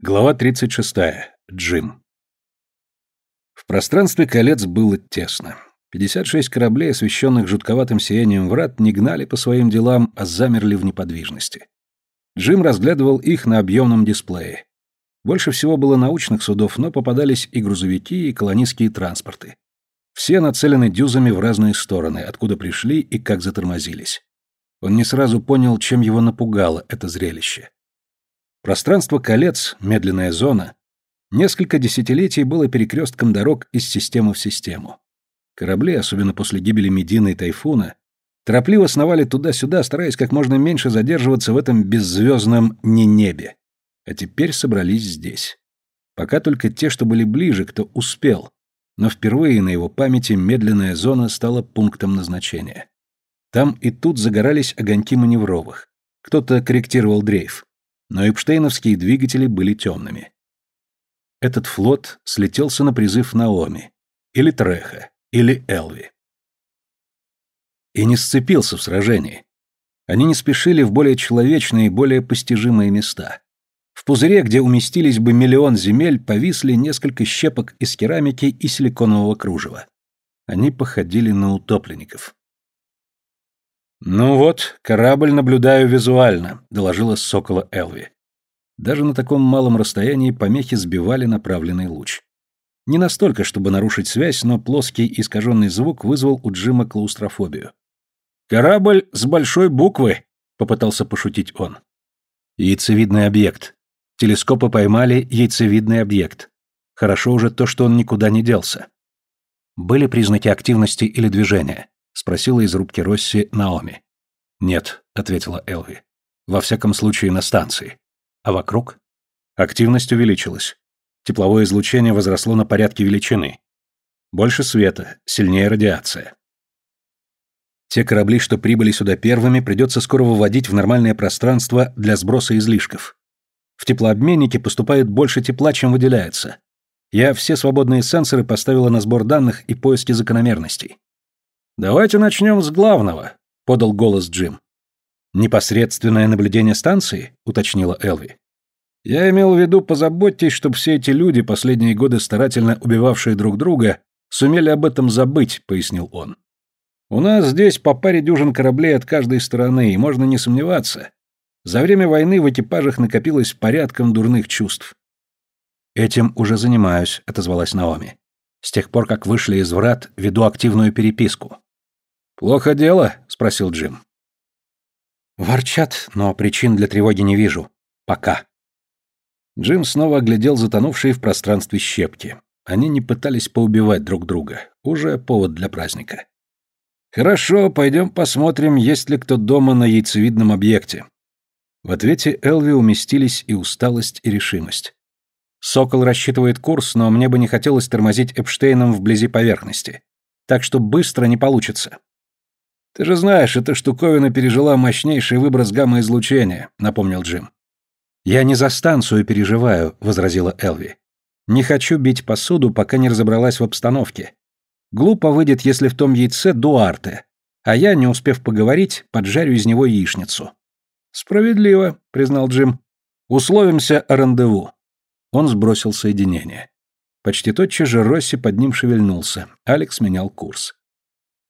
Глава 36. Джим. В пространстве колец было тесно. 56 кораблей, освещенных жутковатым сиянием врат, не гнали по своим делам, а замерли в неподвижности. Джим разглядывал их на объемном дисплее. Больше всего было научных судов, но попадались и грузовики, и колонистские транспорты. Все нацелены дюзами в разные стороны, откуда пришли и как затормозились. Он не сразу понял, чем его напугало это зрелище. Пространство колец, медленная зона, несколько десятилетий было перекрестком дорог из системы в систему. Корабли, особенно после гибели Медины и Тайфуна, торопливо сновали туда-сюда, стараясь как можно меньше задерживаться в этом беззвездном не-небе. А теперь собрались здесь. Пока только те, что были ближе, кто успел, но впервые на его памяти медленная зона стала пунктом назначения. Там и тут загорались огоньки маневровых. Кто-то корректировал дрейф но эпштейновские двигатели были темными. Этот флот слетелся на призыв Наоми, или Треха, или Элви. И не сцепился в сражении. Они не спешили в более человечные и более постижимые места. В пузыре, где уместились бы миллион земель, повисли несколько щепок из керамики и силиконового кружева. Они походили на утопленников. «Ну вот, корабль наблюдаю визуально», — доложила сокола Элви. Даже на таком малом расстоянии помехи сбивали направленный луч. Не настолько, чтобы нарушить связь, но плоский искаженный звук вызвал у Джима клаустрофобию. «Корабль с большой буквы», — попытался пошутить он. «Яйцевидный объект. Телескопы поймали яйцевидный объект. Хорошо уже то, что он никуда не делся». Были признаки активности или движения? Спросила из рубки Росси Наоми. Нет, ответила Элви. Во всяком случае, на станции. А вокруг? Активность увеличилась. Тепловое излучение возросло на порядке величины. Больше света, сильнее радиация. Те корабли, что прибыли сюда первыми, придется скоро выводить в нормальное пространство для сброса излишков. В теплообменнике поступает больше тепла, чем выделяется. Я все свободные сенсоры поставила на сбор данных и поиски закономерностей. «Давайте начнем с главного», — подал голос Джим. «Непосредственное наблюдение станции?» — уточнила Элви. «Я имел в виду, позаботьтесь, чтобы все эти люди, последние годы старательно убивавшие друг друга, сумели об этом забыть», — пояснил он. «У нас здесь по паре дюжин кораблей от каждой стороны, и можно не сомневаться. За время войны в экипажах накопилось порядком дурных чувств». «Этим уже занимаюсь», — отозвалась Наоми. «С тех пор, как вышли из врат, веду активную переписку. «Плохо дело?» — спросил Джим. «Ворчат, но причин для тревоги не вижу. Пока». Джим снова оглядел затонувшие в пространстве щепки. Они не пытались поубивать друг друга. Уже повод для праздника. «Хорошо, пойдем посмотрим, есть ли кто дома на яйцевидном объекте». В ответе Элви уместились и усталость, и решимость. «Сокол рассчитывает курс, но мне бы не хотелось тормозить Эпштейном вблизи поверхности. Так что быстро не получится». «Ты же знаешь, эта штуковина пережила мощнейший выброс гамма-излучения», — напомнил Джим. «Я не за станцию переживаю», — возразила Элви. «Не хочу бить посуду, пока не разобралась в обстановке. Глупо выйдет, если в том яйце Дуарте, а я, не успев поговорить, поджарю из него яичницу». «Справедливо», — признал Джим. «Условимся о рандеву». Он сбросил соединение. Почти тотчас же Росси под ним шевельнулся. Алекс менял курс.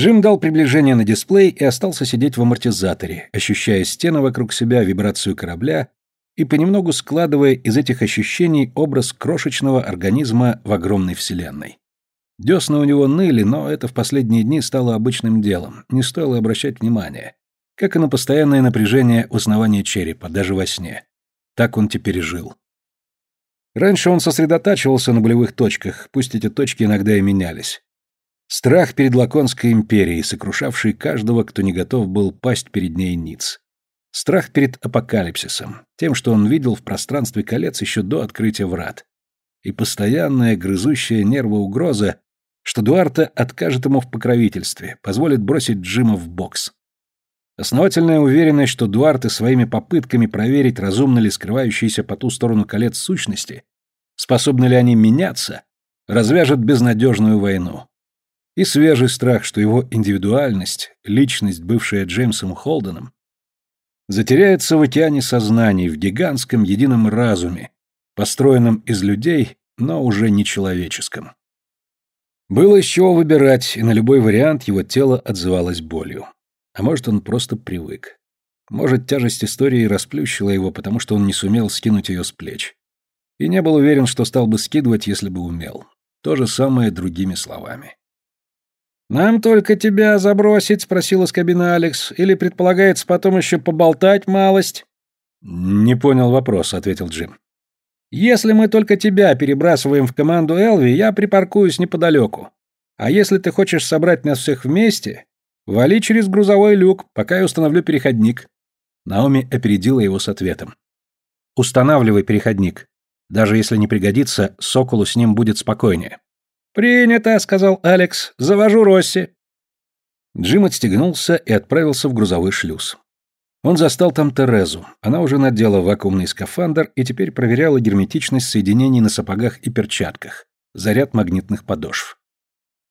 Джим дал приближение на дисплей и остался сидеть в амортизаторе, ощущая стены вокруг себя, вибрацию корабля и понемногу складывая из этих ощущений образ крошечного организма в огромной вселенной. Десна у него ныли, но это в последние дни стало обычным делом, не стоило обращать внимания, как и на постоянное напряжение у основания черепа, даже во сне. Так он теперь и жил. Раньше он сосредотачивался на болевых точках, пусть эти точки иногда и менялись. Страх перед Лаконской империей, сокрушавший каждого, кто не готов был пасть перед ней ниц. Страх перед апокалипсисом, тем, что он видел в пространстве колец еще до открытия врат. И постоянная грызущая нервы угроза, что Дуарта откажет ему в покровительстве, позволит бросить Джима в бокс. Основательная уверенность, что Дуарте своими попытками проверить, разумно ли скрывающиеся по ту сторону колец сущности, способны ли они меняться, развяжет безнадежную войну и свежий страх, что его индивидуальность, личность, бывшая Джеймсом Холденом, затеряется в океане сознаний, в гигантском едином разуме, построенном из людей, но уже не человеческом. Было из чего выбирать, и на любой вариант его тело отзывалось болью. А может, он просто привык. Может, тяжесть истории расплющила его, потому что он не сумел скинуть ее с плеч. И не был уверен, что стал бы скидывать, если бы умел. То же самое другими словами. «Нам только тебя забросить?» — спросил из кабины Алекс. «Или предполагается потом еще поболтать малость?» «Не понял вопрос», — ответил Джим. «Если мы только тебя перебрасываем в команду Элви, я припаркуюсь неподалеку. А если ты хочешь собрать нас всех вместе, вали через грузовой люк, пока я установлю переходник». Наоми опередила его с ответом. «Устанавливай переходник. Даже если не пригодится, Соколу с ним будет спокойнее». «Принято», — сказал Алекс. «Завожу Росси». Джим отстегнулся и отправился в грузовой шлюз. Он застал там Терезу. Она уже надела вакуумный скафандр и теперь проверяла герметичность соединений на сапогах и перчатках, заряд магнитных подошв.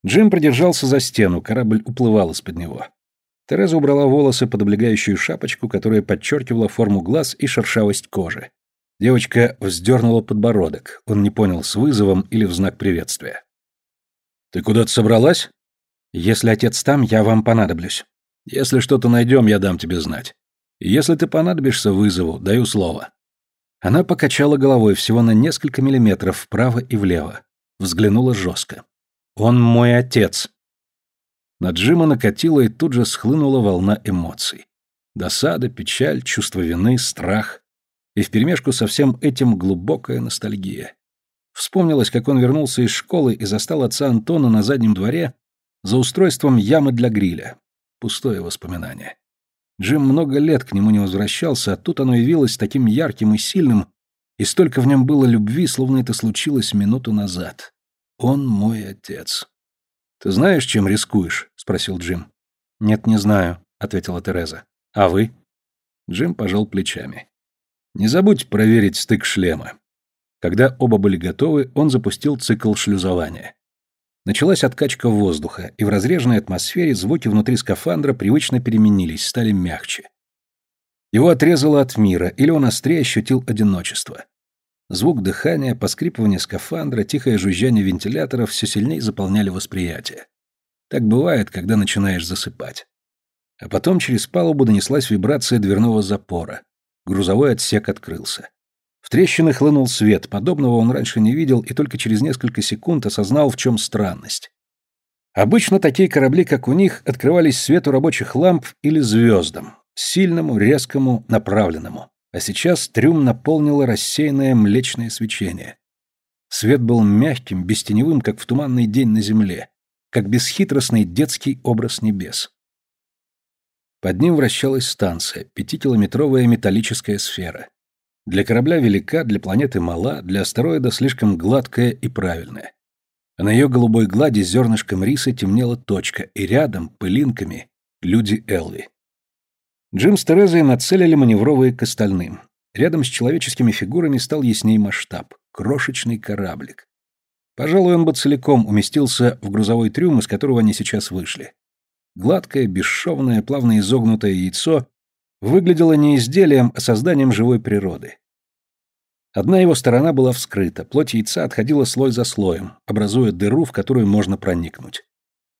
Джим продержался за стену, корабль уплывал из-под него. Тереза убрала волосы под облегающую шапочку, которая подчеркивала форму глаз и шершавость кожи. Девочка вздернула подбородок. Он не понял, с вызовом или в знак приветствия. Ты куда-то собралась? Если отец там, я вам понадоблюсь. Если что-то найдем, я дам тебе знать. если ты понадобишься вызову, даю слово. Она покачала головой всего на несколько миллиметров вправо и влево. Взглянула жестко. Он мой отец. На Джима накатила и тут же схлынула волна эмоций. Досада, печаль, чувство вины, страх. И вперемешку со всем этим глубокая ностальгия. Вспомнилось, как он вернулся из школы и застал отца Антона на заднем дворе за устройством ямы для гриля. Пустое воспоминание. Джим много лет к нему не возвращался, а тут оно явилось таким ярким и сильным, и столько в нем было любви, словно это случилось минуту назад. Он мой отец. «Ты знаешь, чем рискуешь?» — спросил Джим. «Нет, не знаю», — ответила Тереза. «А вы?» Джим пожал плечами. «Не забудь проверить стык шлема. Когда оба были готовы, он запустил цикл шлюзования. Началась откачка воздуха, и в разреженной атмосфере звуки внутри скафандра привычно переменились, стали мягче. Его отрезало от мира, или он острее ощутил одиночество. Звук дыхания, поскрипывание скафандра, тихое жужжание вентиляторов все сильнее заполняли восприятие. Так бывает, когда начинаешь засыпать. А потом через палубу донеслась вибрация дверного запора. Грузовой отсек открылся. В трещины хлынул свет, подобного он раньше не видел и только через несколько секунд осознал, в чем странность. Обычно такие корабли, как у них, открывались свету рабочих ламп или звездам, сильному, резкому, направленному. А сейчас трюм наполнило рассеянное млечное свечение. Свет был мягким, бестеневым, как в туманный день на земле, как бесхитростный детский образ небес. Под ним вращалась станция, пятикилометровая металлическая сфера. Для корабля велика, для планеты мала, для астероида слишком гладкая и правильная. А на ее голубой глади зернышком риса темнела точка, и рядом, пылинками, люди Элви. Джим с Терезой нацелили маневровые к остальным. Рядом с человеческими фигурами стал ясней масштаб. Крошечный кораблик. Пожалуй, он бы целиком уместился в грузовой трюм, из которого они сейчас вышли. Гладкое, бесшовное, плавно изогнутое яйцо выглядело не изделием, а созданием живой природы. Одна его сторона была вскрыта, плоть яйца отходила слой за слоем, образуя дыру, в которую можно проникнуть.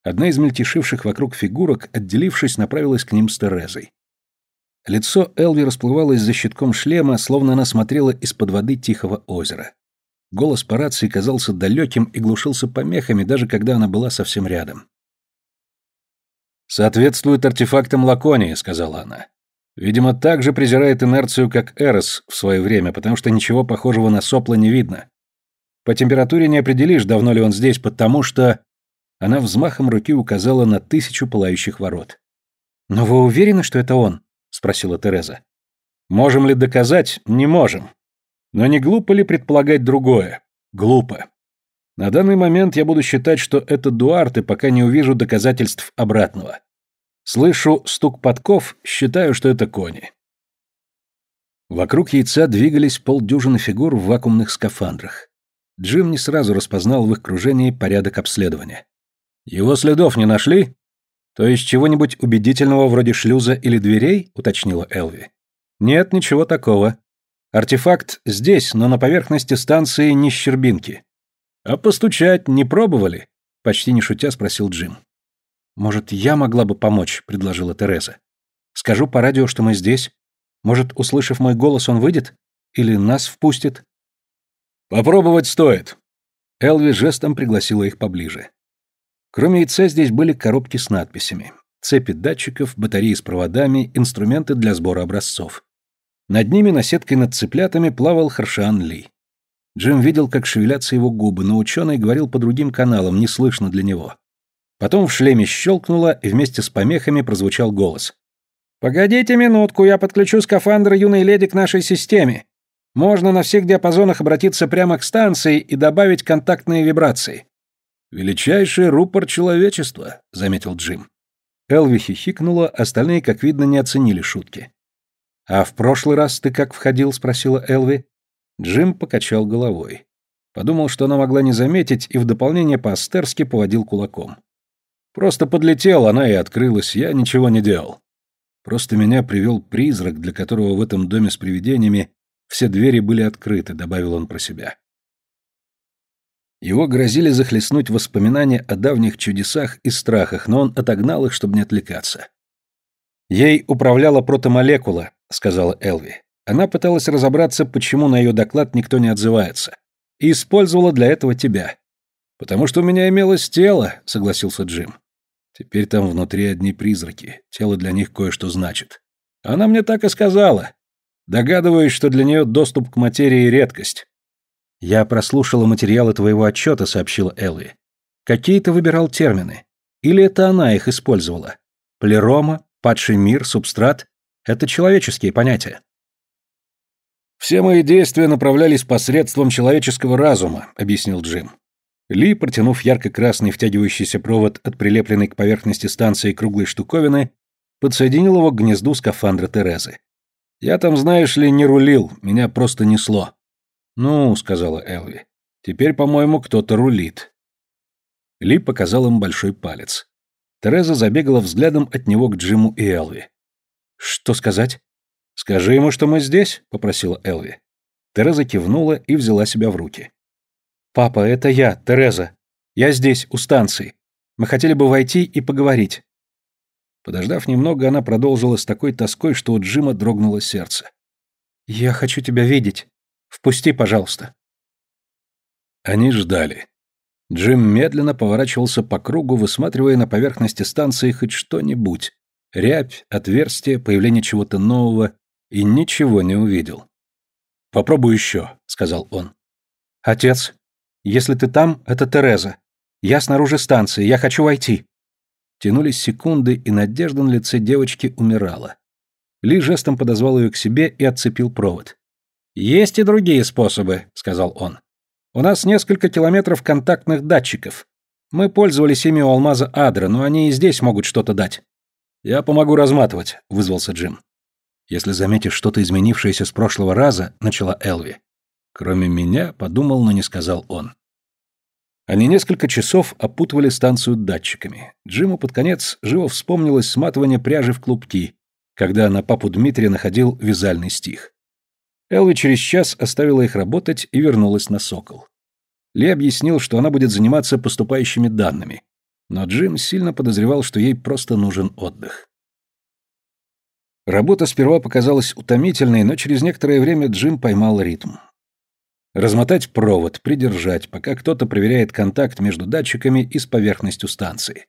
Одна из мельтешивших вокруг фигурок, отделившись, направилась к ним с Терезой. Лицо Элви расплывалось за щитком шлема, словно она смотрела из-под воды тихого озера. Голос по рации казался далеким и глушился помехами, даже когда она была совсем рядом. «Соответствует артефактам Лаконии», — сказала она. Видимо, так же презирает инерцию, как Эрос в свое время, потому что ничего похожего на сопла не видно. По температуре не определишь, давно ли он здесь, потому что... Она взмахом руки указала на тысячу пылающих ворот. «Но вы уверены, что это он?» — спросила Тереза. «Можем ли доказать? Не можем. Но не глупо ли предполагать другое? Глупо. На данный момент я буду считать, что это Дуарте, пока не увижу доказательств обратного. Слышу стук подков, считаю, что это кони. Вокруг яйца двигались полдюжины фигур в вакуумных скафандрах. Джим не сразу распознал в их кружении порядок обследования. «Его следов не нашли? То есть чего-нибудь убедительного вроде шлюза или дверей?» — уточнила Элви. «Нет, ничего такого. Артефакт здесь, но на поверхности станции не щербинки. А постучать не пробовали? Почти не шутя спросил Джим. Может, я могла бы помочь, предложила Тереза. Скажу по радио, что мы здесь. Может, услышав мой голос, он выйдет? Или нас впустит? Попробовать стоит. Элви жестом пригласила их поближе. Кроме яйца здесь были коробки с надписями. Цепи датчиков, батареи с проводами, инструменты для сбора образцов. Над ними на сеткой над цыплятами плавал Харшан Ли. Джим видел, как шевелятся его губы, но ученый говорил по другим каналам, не слышно для него. Потом в шлеме щелкнуло, и вместе с помехами прозвучал голос. «Погодите минутку, я подключу скафандр юной леди к нашей системе. Можно на всех диапазонах обратиться прямо к станции и добавить контактные вибрации». «Величайший рупор человечества», — заметил Джим. Элви хихикнула, остальные, как видно, не оценили шутки. «А в прошлый раз ты как входил?» — спросила Элви. Джим покачал головой. Подумал, что она могла не заметить, и в дополнение по-астерски поводил кулаком. «Просто подлетел, она и открылась, я ничего не делал. Просто меня привел призрак, для которого в этом доме с привидениями все двери были открыты», — добавил он про себя. Его грозили захлестнуть воспоминания о давних чудесах и страхах, но он отогнал их, чтобы не отвлекаться. «Ей управляла протомолекула», — сказала Элви. Она пыталась разобраться, почему на ее доклад никто не отзывается. И использовала для этого тебя. «Потому что у меня имелось тело», — согласился Джим. «Теперь там внутри одни призраки. Тело для них кое-что значит». Она мне так и сказала. Догадываюсь, что для нее доступ к материи — редкость. «Я прослушала материалы твоего отчета», — сообщила Элли. «Какие ты выбирал термины? Или это она их использовала? Плерома, падший мир, субстрат — это человеческие понятия». «Все мои действия направлялись посредством человеческого разума», — объяснил Джим. Ли, протянув ярко-красный втягивающийся провод от прилепленной к поверхности станции круглой штуковины, подсоединил его к гнезду скафандра Терезы. «Я там, знаешь ли, не рулил, меня просто несло». «Ну», — сказала Элви, — «теперь, по-моему, кто-то рулит». Ли показал им большой палец. Тереза забегала взглядом от него к Джиму и Элви. «Что сказать?» «Скажи ему, что мы здесь», — попросила Элви. Тереза кивнула и взяла себя в руки. «Папа, это я, Тереза. Я здесь, у станции. Мы хотели бы войти и поговорить». Подождав немного, она продолжила с такой тоской, что у Джима дрогнуло сердце. «Я хочу тебя видеть. Впусти, пожалуйста». Они ждали. Джим медленно поворачивался по кругу, высматривая на поверхности станции хоть что-нибудь. Рябь, отверстие, появление чего-то нового, и ничего не увидел. «Попробуй еще», — сказал он. «Отец, если ты там, это Тереза. Я снаружи станции, я хочу войти». Тянулись секунды, и надежда на лице девочки умирала. Ли жестом подозвал ее к себе и отцепил провод. «Есть и другие способы», — сказал он. «У нас несколько километров контактных датчиков. Мы пользовались ими у алмаза Адра, но они и здесь могут что-то дать». «Я помогу разматывать», — вызвался Джим. «Если заметишь что-то изменившееся с прошлого раза», — начала Элви. Кроме меня, подумал, но не сказал он. Они несколько часов опутывали станцию датчиками. Джиму под конец живо вспомнилось сматывание пряжи в клубки, когда на папу Дмитрия находил вязальный стих. Элви через час оставила их работать и вернулась на «Сокол». Ли объяснил, что она будет заниматься поступающими данными, но Джим сильно подозревал, что ей просто нужен отдых. Работа сперва показалась утомительной, но через некоторое время Джим поймал ритм. Размотать провод, придержать, пока кто-то проверяет контакт между датчиками и с поверхностью станции.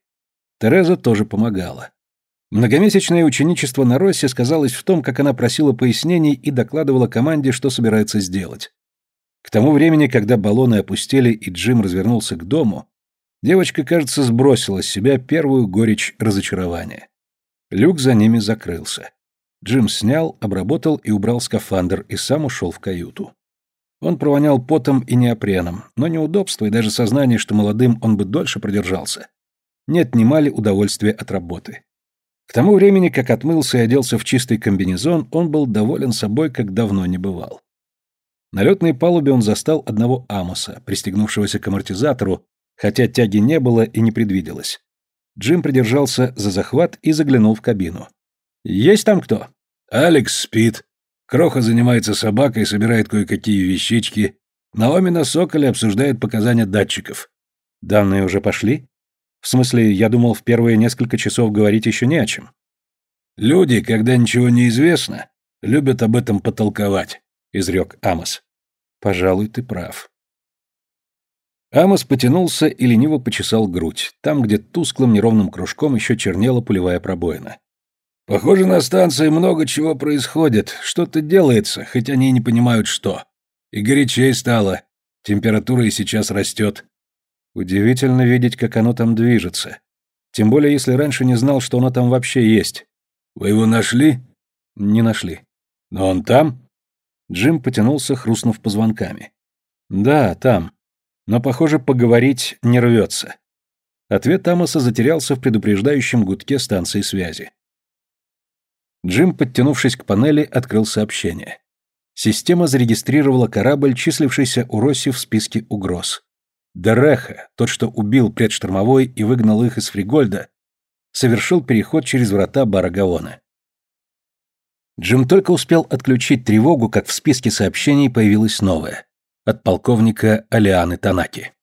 Тереза тоже помогала. Многомесячное ученичество на Россе сказалось в том, как она просила пояснений и докладывала команде, что собирается сделать. К тому времени, когда баллоны опустели и Джим развернулся к дому, девочка, кажется, сбросила с себя первую горечь разочарования. Люк за ними закрылся. Джим снял, обработал и убрал скафандр и сам ушел в каюту. Он провонял потом и неопреном, но неудобство и даже сознание, что молодым он бы дольше продержался, не отнимали удовольствия от работы. К тому времени, как отмылся и оделся в чистый комбинезон, он был доволен собой, как давно не бывал. На летной палубе он застал одного Амоса, пристегнувшегося к амортизатору, хотя тяги не было и не предвиделось. Джим придержался за захват и заглянул в кабину. «Есть там кто?» «Алекс спит». Кроха занимается собакой, собирает кое-какие вещички. Наоми на Соколе обсуждает показания датчиков. Данные уже пошли? В смысле, я думал, в первые несколько часов говорить еще не о чем. Люди, когда ничего не известно, любят об этом потолковать, изрек Амос. Пожалуй, ты прав. Амос потянулся и лениво почесал грудь, там, где тусклым неровным кружком еще чернела пулевая пробоина. Похоже, на станции много чего происходит, что-то делается, хоть они и не понимают что. И горячей стало, температура и сейчас растет. Удивительно видеть, как оно там движется. Тем более, если раньше не знал, что оно там вообще есть. Вы его нашли? Не нашли. Но он там? Джим потянулся, хрустнув позвонками. Да, там. Но, похоже, поговорить не рвется. Ответ Тамаса затерялся в предупреждающем гудке станции связи. Джим, подтянувшись к панели, открыл сообщение. Система зарегистрировала корабль, числившийся у Росси в списке угроз. Дереха, тот, что убил предштормовой и выгнал их из Фригольда, совершил переход через врата Барагавона. Джим только успел отключить тревогу, как в списке сообщений появилось новое. От полковника Алианы Танаки.